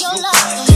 your love.